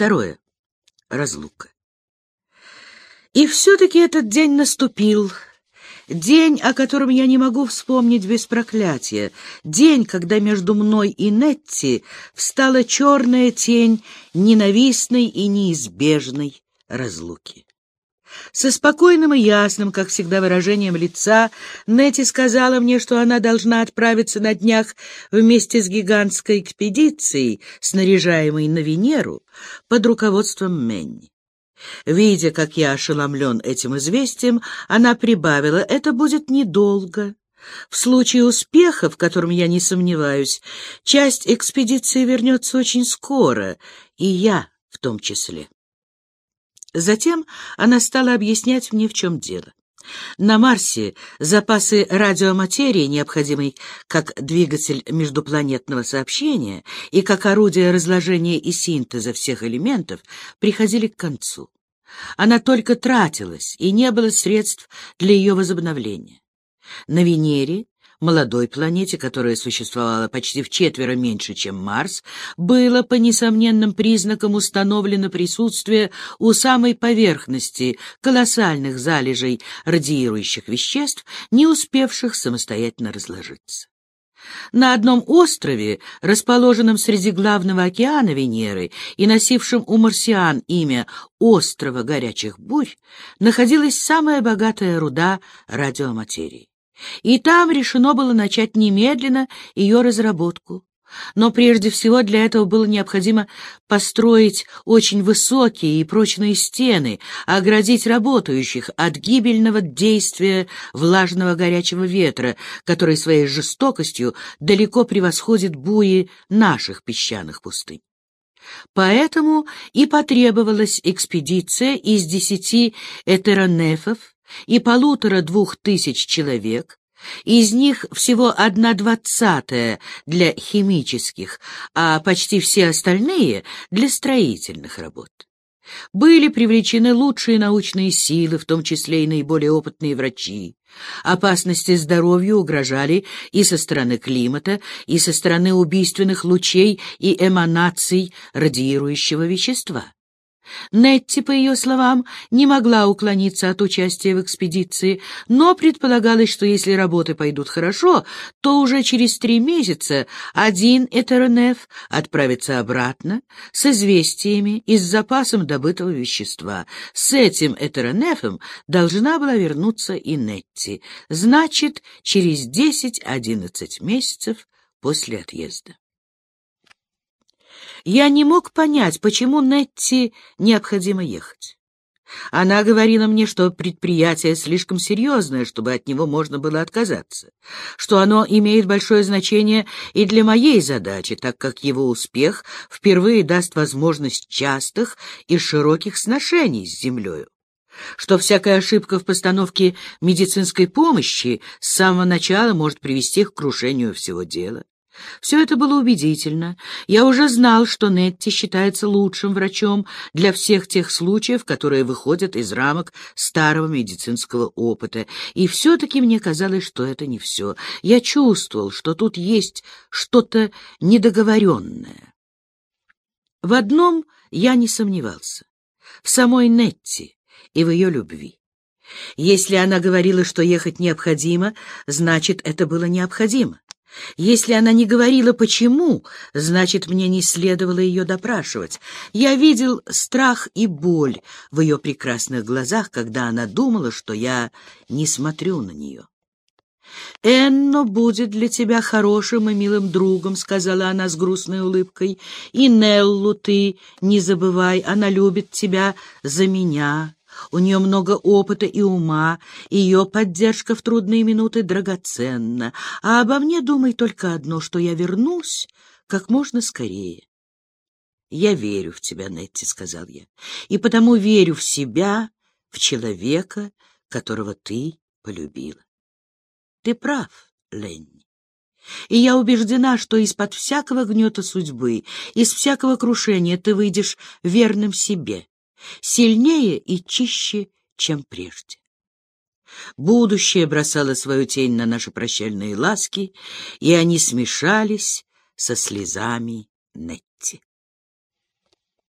Второе. Разлука. И все-таки этот день наступил. День, о котором я не могу вспомнить без проклятия. День, когда между мной и Нетти встала черная тень ненавистной и неизбежной разлуки. Со спокойным и ясным, как всегда, выражением лица Нетти сказала мне, что она должна отправиться на днях вместе с гигантской экспедицией, снаряжаемой на Венеру, под руководством Менни. Видя, как я ошеломлен этим известием, она прибавила, это будет недолго. В случае успеха, в котором я не сомневаюсь, часть экспедиции вернется очень скоро, и я в том числе. Затем она стала объяснять мне, в чем дело. На Марсе запасы радиоматерии, необходимой как двигатель междупланетного сообщения и как орудие разложения и синтеза всех элементов, приходили к концу. Она только тратилась, и не было средств для ее возобновления. На Венере молодой планете, которая существовала почти в четверо меньше, чем Марс, было по несомненным признакам установлено присутствие у самой поверхности колоссальных залежей радиирующих веществ, не успевших самостоятельно разложиться. На одном острове, расположенном среди главного океана Венеры и носившем у марсиан имя «Острова горячих бурь», находилась самая богатая руда радиоматерии и там решено было начать немедленно ее разработку. Но прежде всего для этого было необходимо построить очень высокие и прочные стены, оградить работающих от гибельного действия влажного горячего ветра, который своей жестокостью далеко превосходит буи наших песчаных пустынь. Поэтому и потребовалась экспедиция из десяти этеронефов, и полутора-двух тысяч человек, из них всего одна двадцатая для химических, а почти все остальные — для строительных работ. Были привлечены лучшие научные силы, в том числе и наиболее опытные врачи. Опасности здоровью угрожали и со стороны климата, и со стороны убийственных лучей и эманаций радиирующего вещества. Нетти, по ее словам, не могла уклониться от участия в экспедиции, но предполагалось, что если работы пойдут хорошо, то уже через три месяца один Этернеф отправится обратно с известиями и с запасом добытого вещества. С этим Этернефом должна была вернуться и Нетти, значит, через десять-одиннадцать месяцев после отъезда. Я не мог понять, почему Нетти необходимо ехать. Она говорила мне, что предприятие слишком серьезное, чтобы от него можно было отказаться, что оно имеет большое значение и для моей задачи, так как его успех впервые даст возможность частых и широких сношений с землею что всякая ошибка в постановке медицинской помощи с самого начала может привести к крушению всего дела. Все это было убедительно. Я уже знал, что Нетти считается лучшим врачом для всех тех случаев, которые выходят из рамок старого медицинского опыта. И все-таки мне казалось, что это не все. Я чувствовал, что тут есть что-то недоговоренное. В одном я не сомневался. В самой Нетти и в ее любви. Если она говорила, что ехать необходимо, значит, это было необходимо. Если она не говорила «почему», значит, мне не следовало ее допрашивать. Я видел страх и боль в ее прекрасных глазах, когда она думала, что я не смотрю на нее. «Энно будет для тебя хорошим и милым другом», — сказала она с грустной улыбкой. «И Неллу ты не забывай, она любит тебя за меня». У нее много опыта и ума, ее поддержка в трудные минуты драгоценна. А обо мне думай только одно, что я вернусь как можно скорее. «Я верю в тебя, Нетти», — сказал я, — «и потому верю в себя, в человека, которого ты полюбила». Ты прав, Ленни. И я убеждена, что из-под всякого гнета судьбы, из всякого крушения ты выйдешь верным себе, сильнее и чище, чем прежде. Будущее бросало свою тень на наши прощальные ласки, и они смешались со слезами Нет.